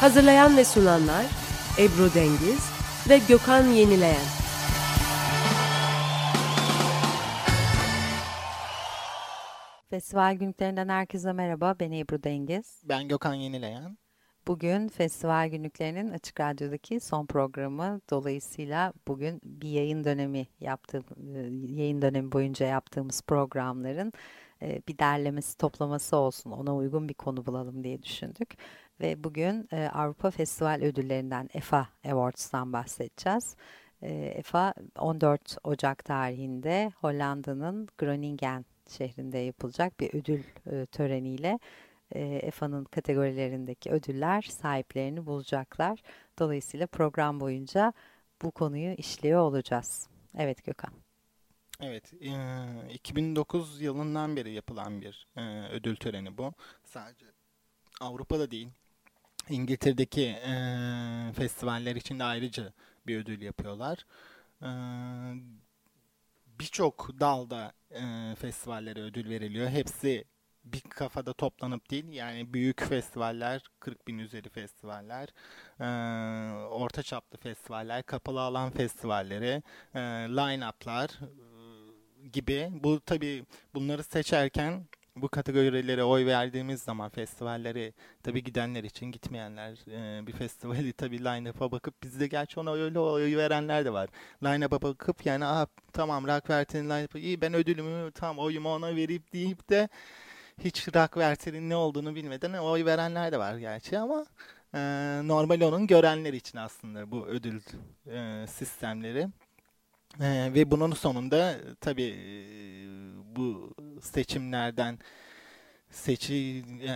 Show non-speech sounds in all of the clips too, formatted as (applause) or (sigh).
Hazırlayan ve sunanlar Ebru Dengiz ve Gökhan Yenileyen. Festival günlüklerinden herkese merhaba. Ben Ebru Dengiz. Ben Gökhan Yenileyen. Bugün festival günlüklerinin Açık Radyo'daki son programı. Dolayısıyla bugün bir yayın dönemi yaptığım, e, yayın dönemi boyunca yaptığımız programların e, bir derlemesi, toplaması olsun. Ona uygun bir konu bulalım diye düşündük. Ve bugün e, Avrupa Festival Ödüllerinden EFA Awards'tan bahsedeceğiz. EFA 14 Ocak tarihinde Hollanda'nın Groningen şehrinde yapılacak bir ödül töreniyle EFA'nın kategorilerindeki ödüller sahiplerini bulacaklar. Dolayısıyla program boyunca bu konuyu işliyor olacağız. Evet Gökhan. Evet, 2009 yılından beri yapılan bir ödül töreni bu. Sadece Avrupa'da değil, İngiltere'deki festivaller için de ayrıca bir ödül yapıyorlar. Birçok dalda festivallere ödül veriliyor. Hepsi bir kafada toplanıp değil yani büyük festivaller 40 bin üzeri festivaller orta çaplı festivaller kapalı alan festivalleri line-up'lar gibi bu tabi bunları seçerken bu kategorilere oy verdiğimiz zaman festivalleri tabi gidenler için gitmeyenler bir festivali tabi line-up'a bakıp bizde gerçi ona öyle oy verenler de var. Line-up'a bakıp yani Aa, tamam Rockwerter'in line-up'ı iyi ben ödülümü tam oyumu ona verip deyip de hiç Rockwerter'in ne olduğunu bilmeden oy verenler de var gerçi ama e, normal onun görenler için aslında bu ödül e, sistemleri. E, ve bunun sonunda tabii e, bu seçimlerden seçi e,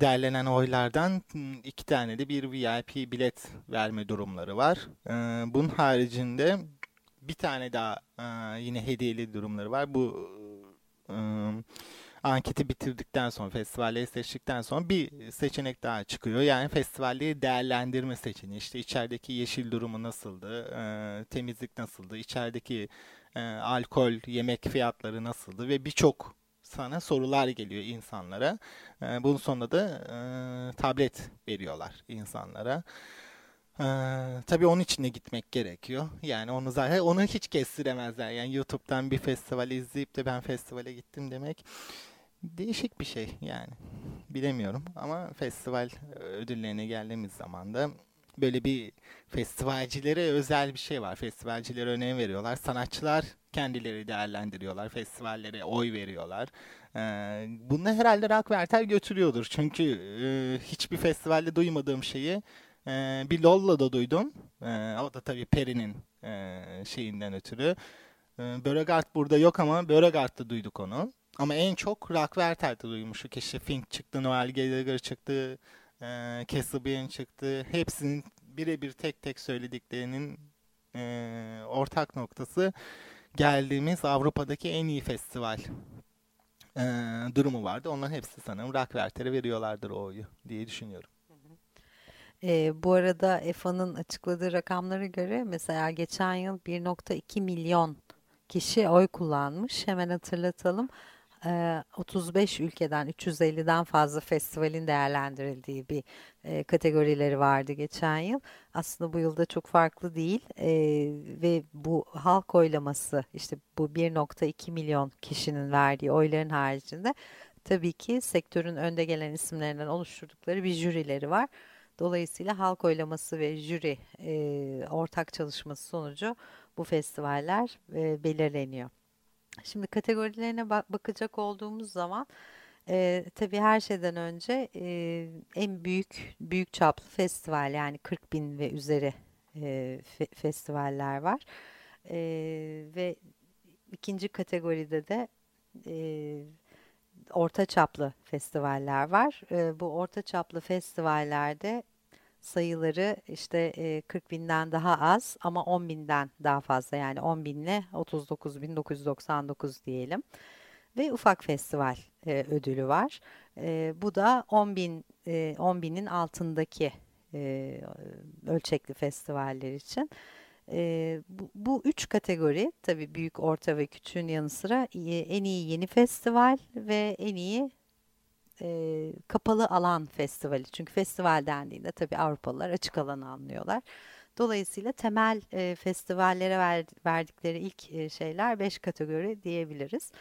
derlenen oylardan iki tane de bir VIP bilet verme durumları var. E, bunun haricinde bir tane daha e, yine hediyeli durumları var. Bu e, anketi bitirdikten sonra, festivalleri seçtikten sonra bir seçenek daha çıkıyor. Yani festivalleri değerlendirme seçeneği. İşte içerideki yeşil durumu nasıldı, e, temizlik nasıldı, içerideki e, alkol, yemek fiyatları nasıldı ve birçok sana sorular geliyor insanlara. E, bunun sonunda da e, tablet veriyorlar insanlara. Ee, tabii onun için de gitmek gerekiyor. Yani onu zaten onu hiç kestiremezler. Yani YouTube'dan bir festival izleyip de ben festivale gittim demek değişik bir şey yani. Bilemiyorum ama festival ödüllerine geldiğimiz zaman da böyle bir festivalcilere özel bir şey var. Festivalcilere önem veriyorlar. Sanatçılar kendileri değerlendiriyorlar. Festivallere oy veriyorlar. Ee, bunu herhalde Rockwerter götürüyordur. Çünkü e, hiçbir festivalde duymadığım şeyi e, bir Lolla'da duydum. E, o da tabii Peri'nin e, şeyinden ötürü. E, Beauregard burada yok ama Beauregard'da duyduk onu. Ama en çok Rockwerter'de duymuştuk. İşte Fink çıktı, Noel Gallagher çıktı, e, Cassabian çıktı. Hepsinin birebir tek tek söylediklerinin e, ortak noktası geldiğimiz Avrupa'daki en iyi festival e, durumu vardı. Onların hepsi sanırım Rockwerter'e veriyorlardır o oyu diye düşünüyorum. E, bu arada EFA'nın açıkladığı rakamlara göre mesela geçen yıl 1.2 milyon kişi oy kullanmış. Hemen hatırlatalım. 35 ülkeden 350'den fazla festivalin değerlendirildiği bir kategorileri vardı geçen yıl. Aslında bu yılda çok farklı değil ve bu halk oylaması işte bu 1.2 milyon kişinin verdiği oyların haricinde tabii ki sektörün önde gelen isimlerinden oluşturdukları bir jürileri var. Dolayısıyla halk oylaması ve jüri ortak çalışması sonucu bu festivaller belirleniyor. Şimdi kategorilerine bak bakacak olduğumuz zaman e, tabii her şeyden önce e, en büyük büyük çaplı festival yani 40 bin ve üzeri e, fe festivaller var e, ve ikinci kategoride de e, orta çaplı festivaller var. E, bu orta çaplı festivallerde sayıları işte e, 40 binden daha az ama 10 binden daha fazla yani 10 binle 39.999 diyelim. Ve ufak festival ödülü var. Bu da 10 bin e, 10 binin altındaki ölçekli festivaller için. E, bu, bu üç kategori tabii büyük, orta ve küçüğün yanı sıra en iyi yeni festival ve en iyi e, kapalı alan festivali. Çünkü festival dendiğinde tabii Avrupalılar açık alanı anlıyorlar. Dolayısıyla temel e, festivallere ver, verdikleri ilk e, şeyler beş kategori diyebiliriz.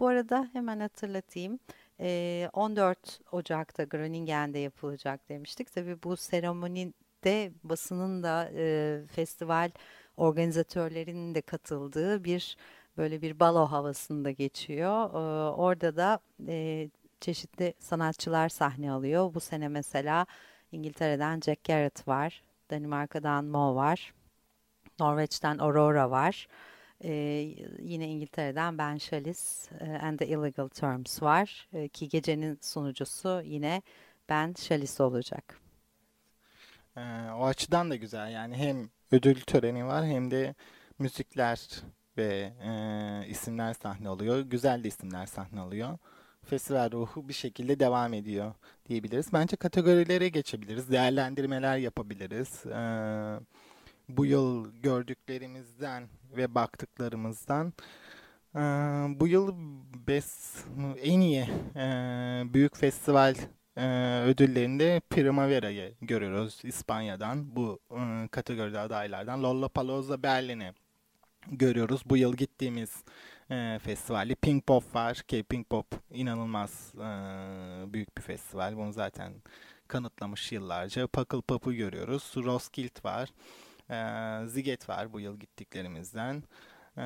Bu arada hemen hatırlatayım. E, 14 Ocak'ta Groningen'de yapılacak demiştik. Tabii bu seremonide basının da e, festival organizatörlerinin de katıldığı bir böyle bir balo havasında geçiyor. E, orada da e, çeşitli sanatçılar sahne alıyor. Bu sene mesela İngiltere'den Jack Garrett var, Danimarka'dan Mo var, Norveç'ten Aurora var. Ee, yine İngiltere'den Ben Shalis e, and the Illegal Terms var. E, ki gecenin sunucusu yine Ben Shalis olacak. Ee, o açıdan da güzel. Yani hem ödül töreni var hem de müzikler ve e, isimler sahne alıyor. Güzel de isimler sahne alıyor festival ruhu bir şekilde devam ediyor diyebiliriz. Bence kategorilere geçebiliriz, değerlendirmeler yapabiliriz. Ee, bu yıl gördüklerimizden ve baktıklarımızdan ee, bu yıl best, en iyi e, büyük festival e, ödüllerinde Primavera'yı görüyoruz İspanya'dan bu e, kategoride adaylardan. Lollapalooza Berlin'i görüyoruz. Bu yıl gittiğimiz e, festivali. Pink Pop var ki Pink Pop inanılmaz e, büyük bir festival. Bunu zaten kanıtlamış yıllarca. Puckle Pop'u görüyoruz. Roskilde var. E, Ziget var bu yıl gittiklerimizden. E,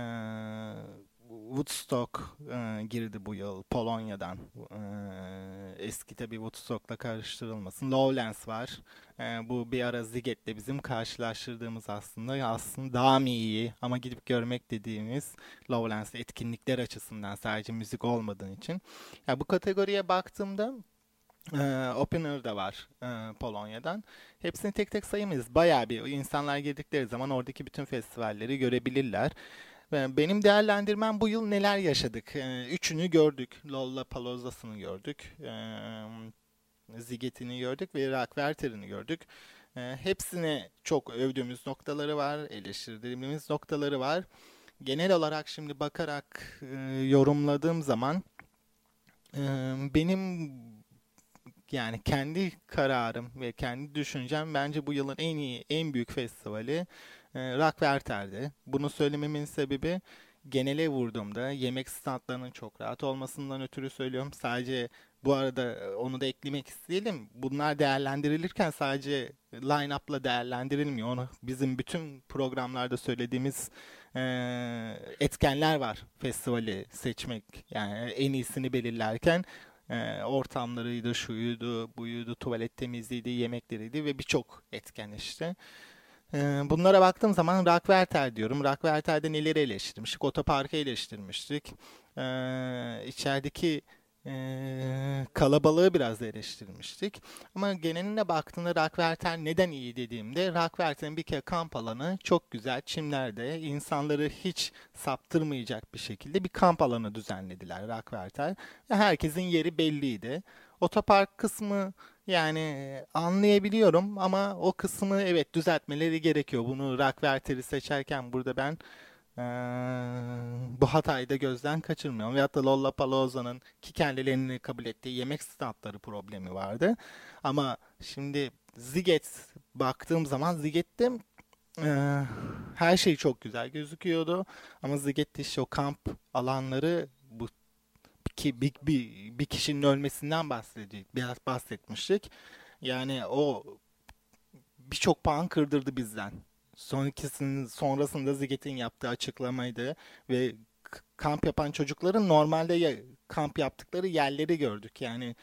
Woodstock e, girdi bu yıl Polonya'dan. E, eski tabi Woodstock'la karıştırılmasın. Lowlands var. E, bu bir ara Ziget'le bizim karşılaştırdığımız aslında aslında daha mı iyi ama gidip görmek dediğimiz Lowlands etkinlikler açısından sadece müzik olmadığın için. Ya bu kategoriye baktığımda ee, Opener da var e, Polonya'dan. Hepsini tek tek sayamayız. Bayağı bir insanlar girdikleri zaman oradaki bütün festivalleri görebilirler. Benim değerlendirmem bu yıl neler yaşadık. Ee, üçünü gördük. Lolla Palozas'ını gördük. Ee, Ziget'ini gördük ve Rock Werther'ini gördük. Ee, hepsine çok övdüğümüz noktaları var. Eleştirdiğimiz noktaları var. Genel olarak şimdi bakarak e, yorumladığım zaman e, benim yani kendi kararım ve kendi düşüncem bence bu yılın en iyi, en büyük festivali e, Rockwerter'di. Bunu söylememin sebebi genele vurduğumda yemek standlarının çok rahat olmasından ötürü söylüyorum. Sadece bu arada e, onu da eklemek isteyelim. Bunlar değerlendirilirken sadece line-up'la değerlendirilmiyor. Onu bizim bütün programlarda söylediğimiz e, etkenler var festivali seçmek. Yani en iyisini belirlerken e, ortamlarıydı, şuydu, buydu, tuvalet temizliğiydi, yemekleriydi ve birçok etken işte. Bunlara baktığım zaman Rockwerter diyorum. Rockwerter'de neleri eleştirmiştik? Otoparkı eleştirmiştik. Ee, içerideki kalabalığı biraz eleştirmiştik. Ama geneline baktığında Rockwerter neden iyi dediğimde Rockwerter'in bir kere kamp alanı çok güzel. Çimlerde insanları hiç saptırmayacak bir şekilde bir kamp alanı düzenlediler Rockwerter. Ve herkesin yeri belliydi. Otopark kısmı yani anlayabiliyorum ama o kısmı evet düzeltmeleri gerekiyor. Bunu Rockwerter'i seçerken burada ben ee, bu hatayı da gözden kaçırmıyorum. Veyahut da Lollapalooza'nın ki kendilerini kabul ettiği yemek standları problemi vardı. Ama şimdi Ziget baktığım zaman Ziget'te e, her şey çok güzel gözüküyordu. Ama Ziget'te işte o kamp alanları ki bir, bir, bir kişinin ölmesinden bahsedecek, biraz bahsetmiştik. Yani o birçok puan kırdırdı bizden. Sonrakisinin sonrasında Ziget'in yaptığı açıklamaydı ve kamp yapan çocukların normalde kamp yaptıkları yerleri gördük. Yani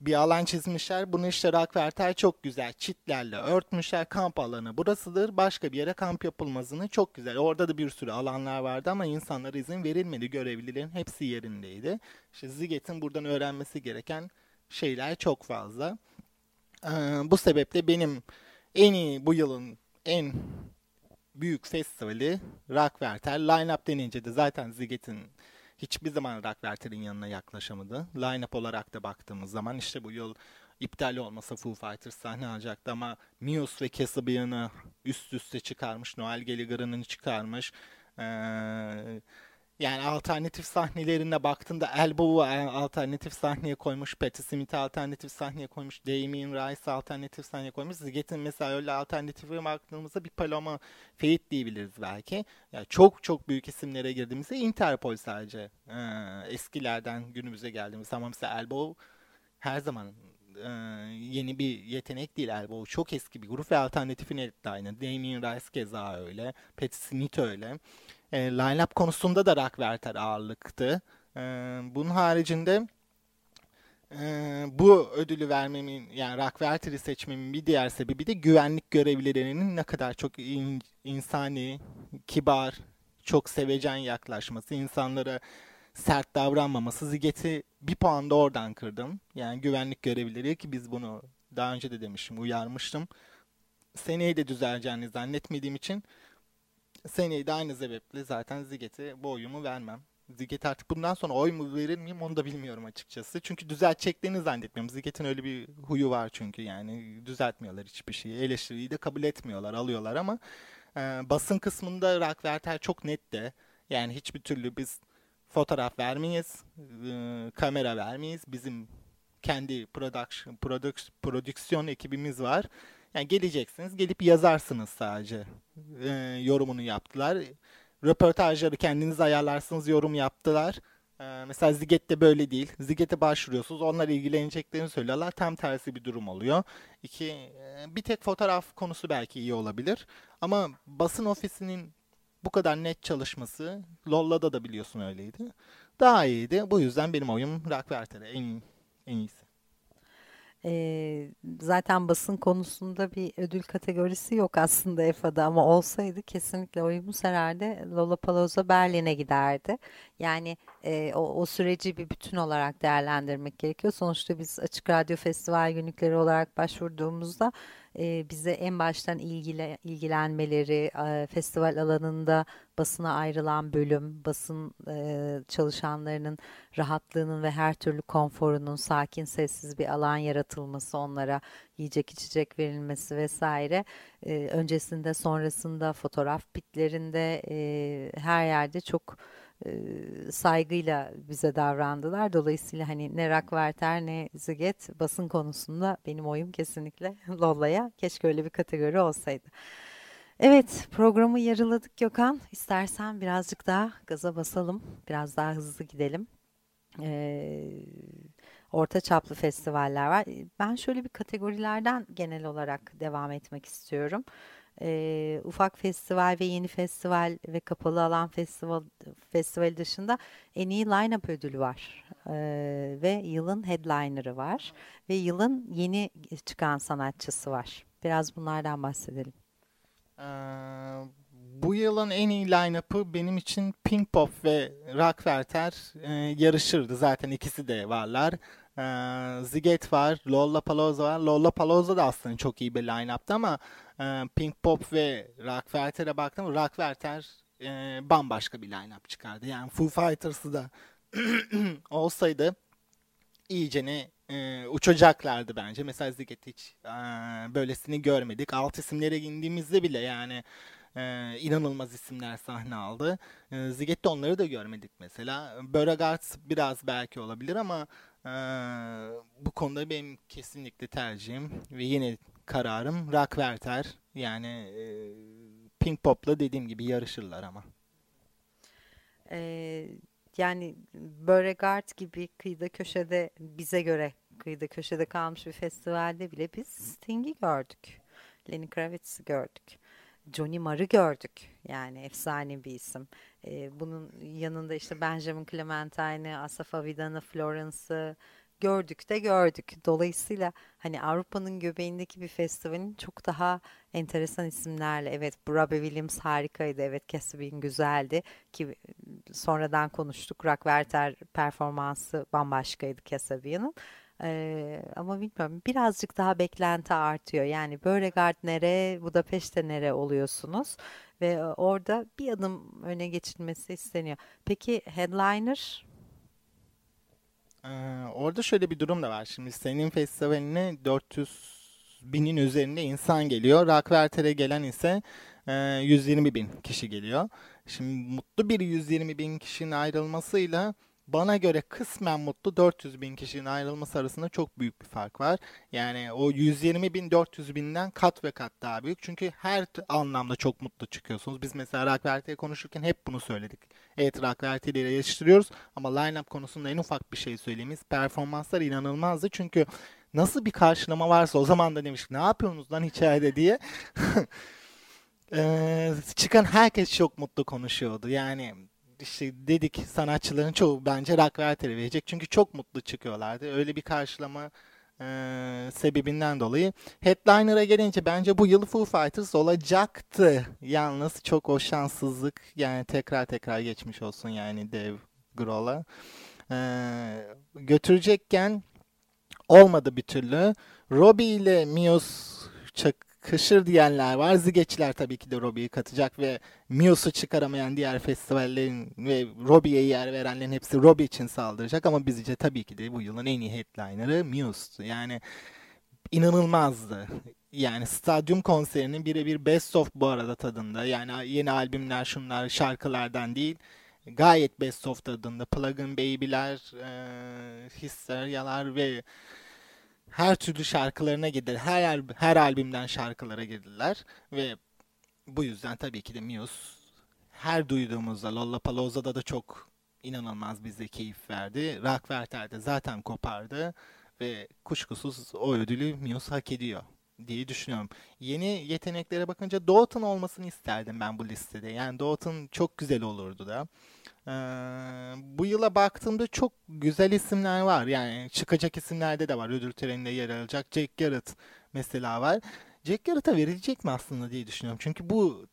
bir alan çizmişler. Bunu işte Rockwerter çok güzel çitlerle örtmüşler. Kamp alanı burasıdır. Başka bir yere kamp yapılmazını çok güzel. Orada da bir sürü alanlar vardı ama insanlara izin verilmedi. Görevlilerin hepsi yerindeydi. İşte Ziget'in buradan öğrenmesi gereken şeyler çok fazla. Ee, bu sebeple benim en iyi bu yılın en büyük festivali Rockwerter. Line-up denince de zaten Ziget'in hiçbir zaman Rockwerter'in yanına yaklaşamadı. Line-up olarak da baktığımız zaman işte bu yıl iptal olmasa Foo Fighters sahne alacaktı ama Muse ve Kasabian'ı üst üste çıkarmış. Noel Gallagher'ını çıkarmış. Ee, yani alternatif sahnelerine baktığında Elbow'u alternatif sahneye koymuş, Patti Smith'i alternatif sahneye koymuş, Damien Rice'ı alternatif sahneye koymuş. Ziget'in mesela öyle alternatife baktığımızda bir Paloma Faith diyebiliriz belki. Yani çok çok büyük isimlere girdiğimizde Interpol sadece. Ee, eskilerden günümüze geldiğimiz ama mesela Elbow her zaman e, yeni bir yetenek değil Elbow. Çok eski bir grup ve alternatifin de aynı. Damien Rice keza öyle. Patti Smith öyle. E, line-up konusunda da Rockwerter ağırlıktı. E, bunun haricinde e, bu ödülü vermemin yani Rockwerter'i seçmemin bir diğer sebebi de güvenlik görevlilerinin ne kadar çok in, insani, kibar, çok sevecen yaklaşması, insanlara sert davranmaması. Ziget'i bir puan da oradan kırdım. Yani güvenlik görevlileri ki biz bunu daha önce de demiştim, uyarmıştım. Seneye de düzeleceğini zannetmediğim için seneye de aynı sebeple zaten Ziget'e bu oyumu vermem. Ziget artık bundan sonra oy mu verir miyim onu da bilmiyorum açıkçası. Çünkü düzelteceklerini zannetmiyorum. Ziget'in öyle bir huyu var çünkü yani düzeltmiyorlar hiçbir şeyi. Eleştiriyi de kabul etmiyorlar, alıyorlar ama e, basın kısmında Rockwerter çok net de. Yani hiçbir türlü biz fotoğraf vermeyiz, e, kamera vermeyiz. Bizim kendi production, production, prodüksiyon ekibimiz var. Yani geleceksiniz, gelip yazarsınız sadece. E, yorumunu yaptılar. Röportajları kendiniz ayarlarsınız, yorum yaptılar. E, mesela Ziget'te böyle değil. Ziget'e başvuruyorsunuz, onlar ilgileneceklerini söylüyorlar. Tam tersi bir durum oluyor. İki, e, bir tek fotoğraf konusu belki iyi olabilir. Ama basın ofisinin bu kadar net çalışması, Lolla'da da biliyorsun öyleydi. Daha iyiydi. Bu yüzden benim oyum Rockwerter'e en, en iyisi. E, zaten basın konusunda bir ödül kategorisi yok aslında EFA'da ama olsaydı kesinlikle oyumuz herhalde Lollapalooza Berlin'e giderdi. Yani e, o, o süreci bir bütün olarak değerlendirmek gerekiyor. Sonuçta biz Açık Radyo Festival günlükleri olarak başvurduğumuzda e, bize en baştan ilgile, ilgilenmeleri, e, festival alanında basına ayrılan bölüm, basın e, çalışanlarının rahatlığının ve her türlü konforunun sakin, sessiz bir alan yaratılması, onlara yiyecek içecek verilmesi vesaire. E, öncesinde, sonrasında, fotoğraf bitlerinde e, her yerde çok saygıyla bize davrandılar. Dolayısıyla hani ne Rockwerter ne Ziget basın konusunda benim oyum kesinlikle (laughs) Lolla'ya. Keşke öyle bir kategori olsaydı. Evet programı yarıladık Gökhan. İstersen birazcık daha gaza basalım. Biraz daha hızlı gidelim. Ee, orta çaplı festivaller var. Ben şöyle bir kategorilerden genel olarak devam etmek istiyorum e, ufak festival ve yeni festival ve kapalı alan festival festival dışında en iyi line-up ödülü var e, ve yılın headliner'ı var ve yılın yeni çıkan sanatçısı var. Biraz bunlardan bahsedelim. Ee, bu yılın en iyi line-up'ı benim için Pink Pop ve Rockwerter e, yarışırdı. Zaten ikisi de varlar. Ziget var, Lollapalooza var. Lollapalooza da aslında çok iyi bir line-up'tı ama e, Pink Pop ve Rockwerter'e baktım. Rockwerter e, bambaşka bir line-up çıkardı. Yani Foo Fighters'ı da (clears throat) olsaydı iyicene e, uçacaklardı bence. Mesela Ziget hiç e, böylesini görmedik. Alt isimlere indiğimizde bile yani e, inanılmaz isimler sahne aldı. E, Ziget'te onları da görmedik mesela. Beauregard biraz belki olabilir ama e, bu konuda benim kesinlikle tercihim ve yine kararım Rockwerter. Yani e, Pink Pop'la dediğim gibi yarışırlar ama. Ee, yani Beauregard gibi kıyıda köşede bize göre kıyıda köşede kalmış bir festivalde bile biz Sting'i gördük. Lenny Kravitz'i gördük. Johnny Marr'ı gördük. Yani efsane bir isim. Ee, bunun yanında işte Benjamin Clementine'ı, Asaf Avidan'ı, Florence'ı, gördük de gördük. Dolayısıyla hani Avrupa'nın göbeğindeki bir festivalin çok daha enteresan isimlerle evet Robbie Williams harikaydı evet Kasabian güzeldi ki sonradan konuştuk Rockwerter performansı bambaşkaydı Kasabian'ın. Ee, ama bilmiyorum birazcık daha beklenti artıyor. Yani Beauregard nere, Budapeşte nere oluyorsunuz ve orada bir adım öne geçilmesi isteniyor. Peki headliner Ee, orada şöyle bir durum da var. Şimdi senin festivaline 400 binin üzerinde insan geliyor. Rockwerter'e gelen ise e, 120 bin kişi geliyor. Şimdi mutlu bir 120 bin kişinin ayrılmasıyla bana göre kısmen mutlu 400 bin kişinin ayrılması arasında çok büyük bir fark var. Yani o 120 bin 400 binden kat ve kat daha büyük. Çünkü her anlamda çok mutlu çıkıyorsunuz. Biz mesela Rockwerter'i konuşurken hep bunu söyledik. Evet Rockwerter ile yarıştırıyoruz ama line-up konusunda en ufak bir şey söyleyeyimiz. Performanslar inanılmazdı. Çünkü nasıl bir karşılama varsa o zaman da demiş ne yapıyorsunuz lan içeride diye. (laughs) Ee, çıkan herkes çok mutlu konuşuyordu. Yani işte dedik sanatçıların çoğu bence Rockwerter'e verecek. Çünkü çok mutlu çıkıyorlardı. Öyle bir karşılama e, sebebinden dolayı. Headliner'a gelince bence bu yıl Foo Fighters olacaktı. Yalnız çok o şanssızlık yani tekrar tekrar geçmiş olsun yani Dave Grohl'a. Ee, götürecekken olmadı bir türlü. Robbie ile Muse çakışır diyenler var. Zigeçler tabii ki de Robbie'yi katacak ve Muse'u çıkaramayan diğer festivallerin ve Robbie'ye yer verenlerin hepsi Robbie için saldıracak ama bizce tabii ki de bu yılın en iyi headliner'ı Muse'tu. Yani inanılmazdı. Yani stadyum konserinin birebir best of bu arada tadında. Yani yeni albümler şunlar şarkılardan değil. Gayet best of tadında. Plug-in Baby'ler, e, Hysteryalar ve her türlü şarkılarına girdiler. Her her albümden şarkılara girdiler ve bu yüzden tabii ki de Muse her duyduğumuzda Lollapalooza'da da çok inanılmaz bize keyif verdi. Rockwerter'de zaten kopardı ve kuşkusuz o ödülü Muse hak ediyor diye düşünüyorum. Yeni yeteneklere bakınca Doughton olmasını isterdim ben bu listede. Yani Doughton çok güzel olurdu da. Ee, bu yıla baktığımda çok güzel isimler var. Yani çıkacak isimlerde de var. Ödül töreninde yer alacak. Jack Garrett mesela var. Jack Garrett'a verilecek mi aslında diye düşünüyorum. Çünkü bu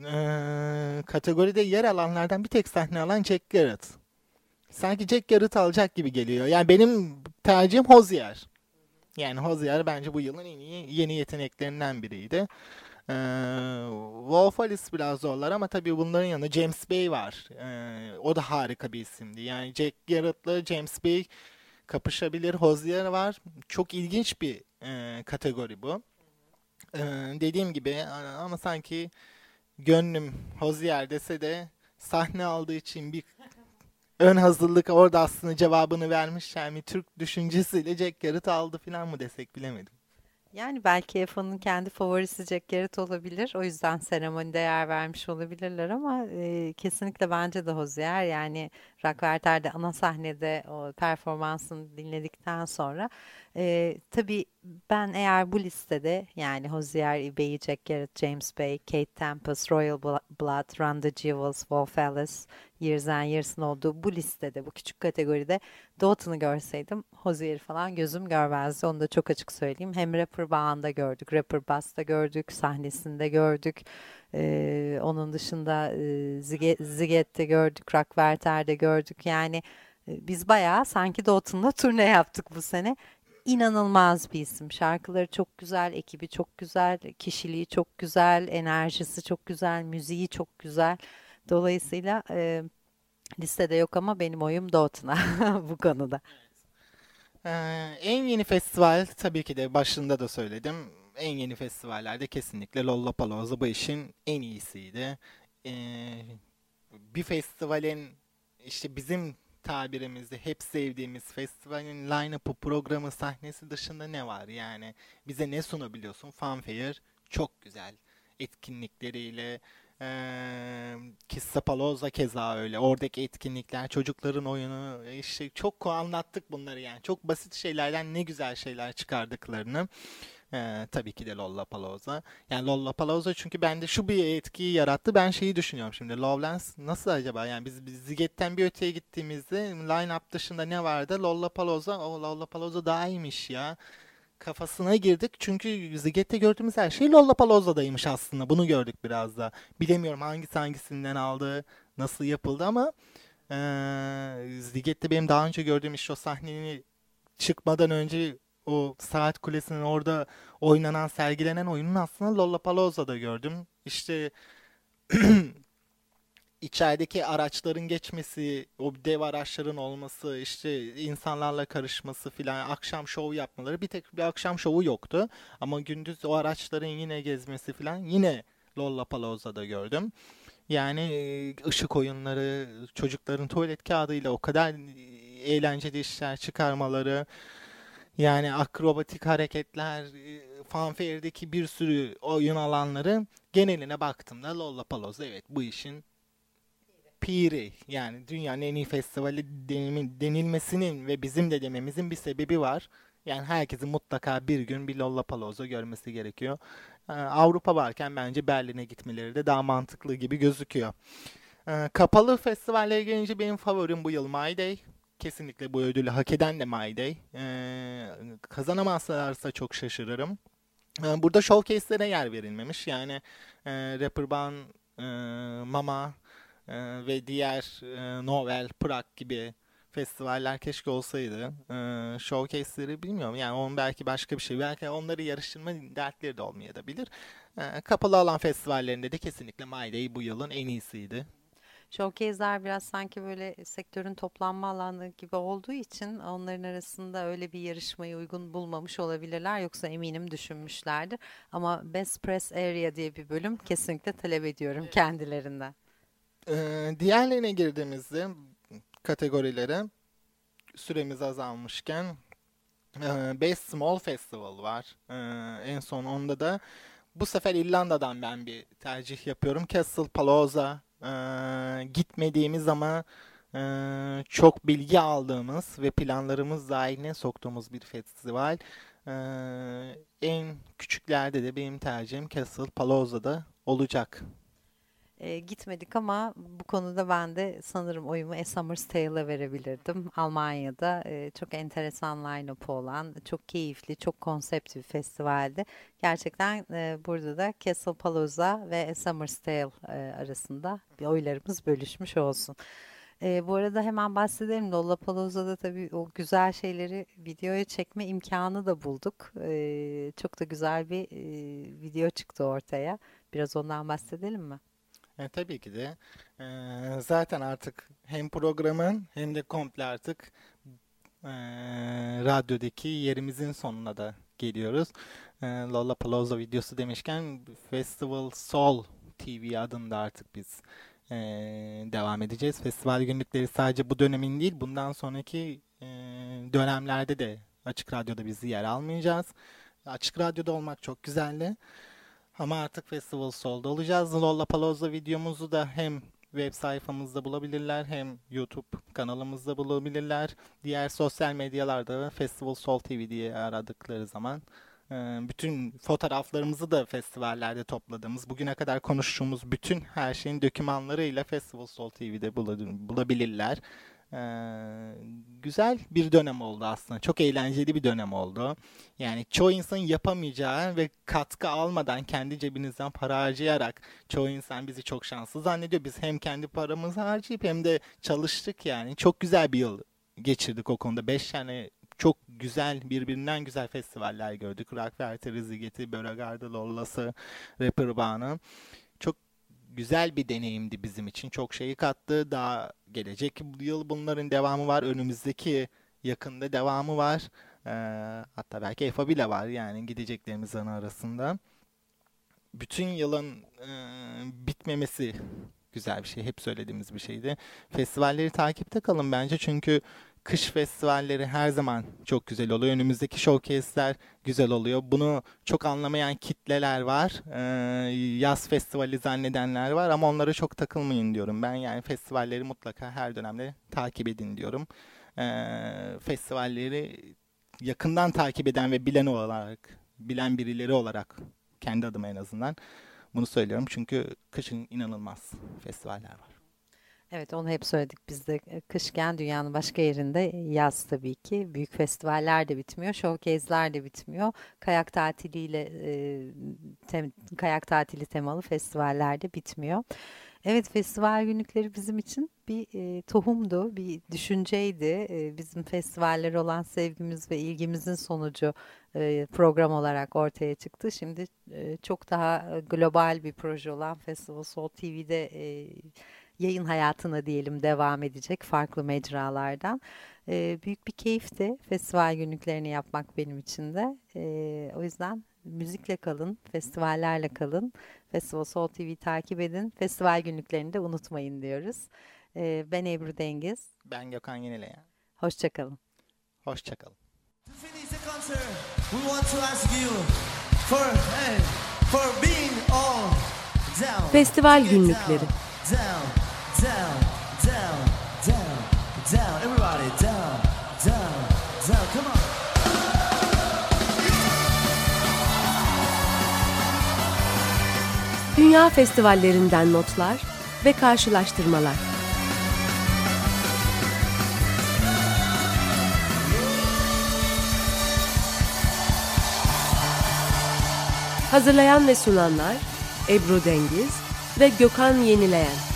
e, kategoride yer alanlardan bir tek sahne alan Jack Garrett. Sanki Jack Garrett alacak gibi geliyor. Yani benim tercihim Hozier. Yani Hozier bence bu yılın en iyi yeni yeteneklerinden biriydi. Ee, Wolf Alice biraz zorlar ama tabii bunların yanında James Bay var. Ee, o da harika bir isimdi. Yani Jack Garrett'la James Bay kapışabilir. Hozier var. Çok ilginç bir e, kategori bu. Ee, dediğim gibi ama sanki gönlüm Hozier dese de sahne aldığı için bir ön hazırlık orada aslında cevabını vermiş. Yani Türk düşüncesiyle Jack Garrett aldı falan mı desek bilemedim. Yani belki Efa'nın kendi favorisi Jack Garrett olabilir. O yüzden seremonide yer vermiş olabilirler ama e, kesinlikle bence de Hozier. Yani Rockwerter'de ana sahnede o performansını dinledikten sonra e, tabii ben eğer bu listede yani Hozier, Ebey, Jack Garrett, James Bay, Kate Tempest, Royal Blood, the Jewels, Wolf Alice, Years and Years'ın olduğu bu listede, bu küçük kategoride Doughton'u görseydim Hozier falan gözüm görmezdi. Onu da çok açık söyleyeyim. Hem rapper bağında gördük, rapper bass'ta gördük, sahnesinde gördük. Ee, onun dışında e, Ziget'te gördük, Rockwerter'de gördük. Yani e, biz bayağı sanki Doughton'la turne yaptık bu sene inanılmaz bir isim. Şarkıları çok güzel, ekibi çok güzel, kişiliği çok güzel, enerjisi çok güzel, müziği çok güzel. Dolayısıyla e, listede yok ama benim oyum Doğutun'a (laughs) bu konuda. Ee, en yeni festival tabii ki de başında da söyledim. En yeni festivallerde kesinlikle Lollapalooza bu işin en iyisiydi. Ee, bir festivalin işte bizim tabirimizde hep sevdiğimiz festivalin line-up'ı, programı, sahnesi dışında ne var? Yani bize ne sunabiliyorsun? Fanfare çok güzel. Etkinlikleriyle, ee, Kissapalooza keza öyle. Oradaki etkinlikler, çocukların oyunu işte çok anlattık bunları yani. Çok basit şeylerden ne güzel şeyler çıkardıklarını. Ee, tabii ki de Lollapalooza. Yani Lollapalooza çünkü bende şu bir etkiyi yarattı. Ben şeyi düşünüyorum şimdi. Lowlands nasıl acaba? Yani biz, biz Ziget'ten bir öteye gittiğimizde line-up dışında ne vardı? Lollapalooza. O Lollapalooza daha iyiymiş ya. Kafasına girdik. Çünkü Ziget'te gördüğümüz her şey Lollapalooza'daymış aslında. Bunu gördük biraz da. Bilemiyorum hangisi hangisinden aldı, nasıl yapıldı ama ee, Ziget'te benim daha önce gördüğüm işte o sahneyi çıkmadan önce o saat kulesinin orada oynanan, sergilenen oyunun aslında Lollapalooza'da gördüm. İşte (clears throat) içerideki araçların geçmesi, o dev araçların olması, işte insanlarla karışması filan, akşam şov yapmaları bir tek bir akşam şovu yoktu. Ama gündüz o araçların yine gezmesi filan yine Lollapalooza'da gördüm. Yani e, ışık oyunları, çocukların tuvalet kağıdıyla o kadar e, eğlenceli işler çıkarmaları, yani akrobatik hareketler, e, fanfare'deki bir sürü oyun alanları geneline baktığımda Lollapalooza evet bu işin piri. Yani dünyanın en iyi festivali denilmesinin ve bizim de dememizin bir sebebi var. Yani herkesin mutlaka bir gün bir Lollapalooza görmesi gerekiyor. Ee, Avrupa varken bence Berlin'e gitmeleri de daha mantıklı gibi gözüküyor. Ee, kapalı festivallere gelince benim favorim bu yıl My Day. Kesinlikle bu ödülü hak eden de My Day. Ee, kazanamazlarsa çok şaşırırım. Burada showcase'lere yer verilmemiş. Yani e, Rapper Ban, e, Mama e, ve diğer e, Novel, Prague gibi festivaller keşke olsaydı. Ee, showcase'leri bilmiyorum. Yani onun belki başka bir şey. Belki onları yarıştırma dertleri de olmayabilir. Ee, kapalı alan festivallerinde de kesinlikle My Day bu yılın en iyisiydi. Showcase'ler biraz sanki böyle sektörün toplanma alanı gibi olduğu için onların arasında öyle bir yarışmayı uygun bulmamış olabilirler. Yoksa eminim düşünmüşlerdir. Ama Best Press Area diye bir bölüm kesinlikle talep ediyorum kendilerinden. Ee, diğerlerine girdiğimizde kategorilere süremiz azalmışken e, Best Small Festival var. E, en son onda da bu sefer İrlanda'dan ben bir tercih yapıyorum. Castle Palooza e, gitmediğimiz ama e, çok bilgi aldığımız ve planlarımız dahiline soktuğumuz bir festival. E, en küçüklerde de benim tercihim Castle Palooza'da olacak. E, gitmedik ama bu konuda ben de sanırım oyumu A Summer's Tale'a verebilirdim. Almanya'da e, çok enteresan line-up olan, çok keyifli, çok konsept bir festivaldi. Gerçekten e, burada da Castle Palooza ve A Summer's Tale e, arasında bir oylarımız bölüşmüş olsun. E, bu arada hemen bahsedelim. Lollapalooza'da tabii o güzel şeyleri videoya çekme imkanı da bulduk. E, çok da güzel bir e, video çıktı ortaya. Biraz ondan bahsedelim mi? E, tabii ki de. E, zaten artık hem programın hem de komple artık e, radyodaki yerimizin sonuna da geliyoruz. E, Lollapalooza videosu demişken Festival Soul TV adında artık biz e, devam edeceğiz. Festival günlükleri sadece bu dönemin değil, bundan sonraki e, dönemlerde de Açık Radyo'da bizi yer almayacağız. Açık Radyo'da olmak çok güzeldi. Ama artık Festival Soul'da olacağız. Lollapalooza videomuzu da hem web sayfamızda bulabilirler hem YouTube kanalımızda bulabilirler. Diğer sosyal medyalarda Festival Soul TV diye aradıkları zaman e, bütün fotoğraflarımızı da festivallerde topladığımız, bugüne kadar konuştuğumuz bütün her şeyin dokümanlarıyla Festival Soul TV'de bulabilirler. Ee, güzel bir dönem oldu aslında. Çok eğlenceli bir dönem oldu. Yani çoğu insan yapamayacağı ve katkı almadan kendi cebinizden para harcayarak çoğu insan bizi çok şanslı zannediyor. Biz hem kendi paramızı harcayıp hem de çalıştık yani. Çok güzel bir yıl geçirdik o konuda. Beş tane çok güzel, birbirinden güzel festivaller gördük. Rockwerter, Rizigeti, Böregardı, Lollası, Rapper Bağ'ını güzel bir deneyimdi bizim için. Çok şeyi kattı. Daha gelecek yıl bunların devamı var. Önümüzdeki yakında devamı var. Ee, hatta belki EFA bile var yani gideceklerimizin arasında. Bütün yılın e, bitmemesi güzel bir şey. Hep söylediğimiz bir şeydi. Festivalleri takipte kalın bence çünkü kış festivalleri her zaman çok güzel oluyor. Önümüzdeki showcase'ler güzel oluyor. Bunu çok anlamayan kitleler var. Ee, yaz festivali zannedenler var ama onlara çok takılmayın diyorum. Ben yani festivalleri mutlaka her dönemde takip edin diyorum. Ee, festivalleri yakından takip eden ve bilen olarak bilen birileri olarak kendi adıma en azından bunu söylüyorum. Çünkü kışın inanılmaz festivaller var. Evet onu hep söyledik biz de E, kışken dünyanın başka yerinde yaz tabii ki büyük festivaller de bitmiyor showcase'ler de bitmiyor kayak tatiliyle e, tem- kayak tatili temalı festivaller de bitmiyor. Evet festival günlükleri bizim için bir e, tohumdu bir düşünceydi E, bizim festivallere olan sevgimiz ve ilgimizin sonucu e, program olarak ortaya çıktı. Şimdi e, çok daha global bir proje olan Festival Soul TV'de e, yayın hayatına diyelim devam edecek farklı mecralardan. Ee, büyük bir keyifti festival günlüklerini yapmak benim için de. Ee, o yüzden müzikle kalın, festivallerle kalın. Festival Soul TV'yi takip edin. Festival günlüklerini de unutmayın diyoruz. Ee, ben Ebru Dengiz. Ben Gökhan Yenileyen. Hoşçakalın. Hoşçakalın. We want to ask you for hey, for being all down. Festival günlükleri. Down, down, down, down, down. Everybody down, down, down. Come on. Dünya festivallerinden notlar ve karşılaştırmalar. Hazırlayan ve sunanlar Ebru Dengiz ve Gökhan Yenileyen.